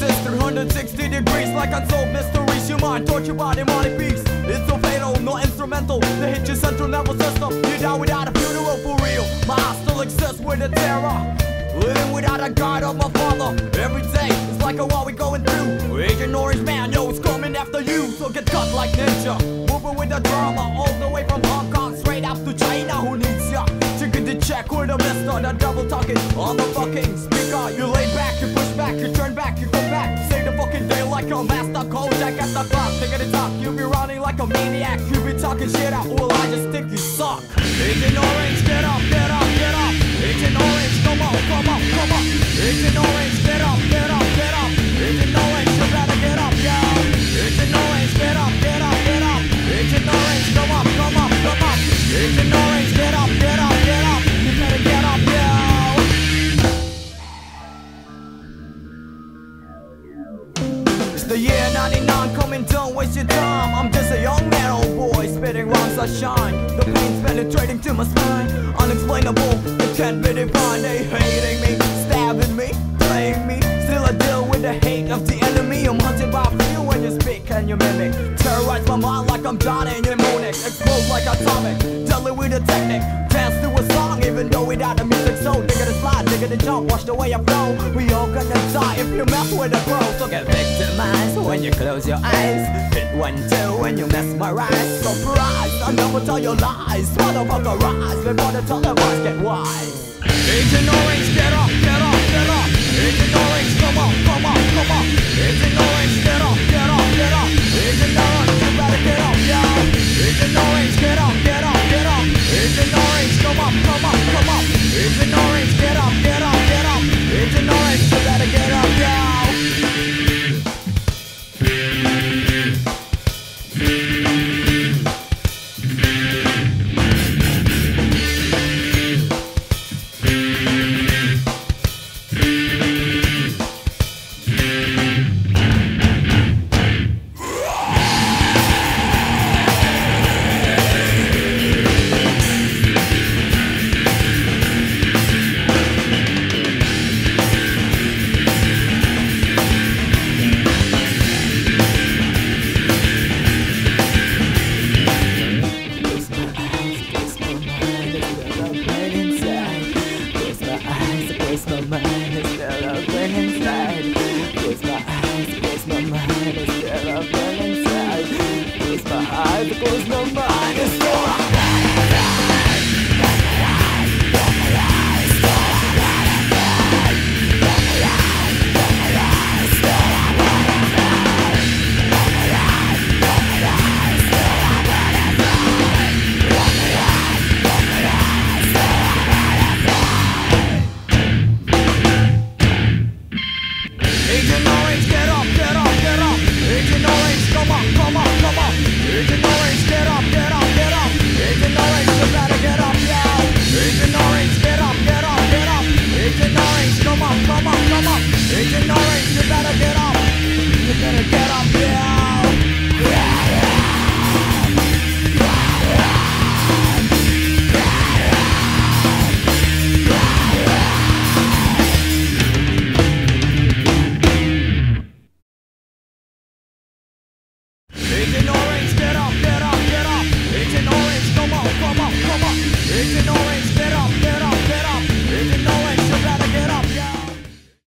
360 degrees like unsolved mysteries. Your mind tortured by demonic beats. It's so fatal, no instrumental. They hit your central nervous system. You die without a funeral for real. My heart still exists with the terror. Living without a guide of my father. Every day it's like a war we going through. Agent Orange Man, yo, it's coming after you. So get cut like ninja. Moving with the drama all the way from Hong Kong straight up to China. Who needs ya? Chicken to check with a mister. The double talking on the fucking speaker. You lay back, you push back, you turn back, you day like a master Kojak at the clock. Take it talk, you be running like a maniac. You be talking shit out. Well, I just think you suck. Agent Orange, get up, get up, get up. Agent Orange, come on, come on, come on. Agent Orange, the year 99 coming, don't waste your time. I'm just a young man, old boy, spitting rhymes that shine. The pain's penetrating to my spine. Unexplainable, it can't be defined. They hating me, stabbing me, playing me. Still I deal with the hate of the enemy. I'm hunted by few when you speak and you mimic. Terrorize my mind like I'm Johnny mnemonic. Explode like atomic, deadly with a technique. Dance to a song even though without the music. So the jump, watch the way I flow. We all gonna die if you mess with the pro. So get victimized when you close your eyes. Hit one, two when you mesmerize. Surprise, I never tell you lies. Motherfucker rise before the televised get wise. Agent my mind, it's still burn inside. Close my eyes, close my mind, it's get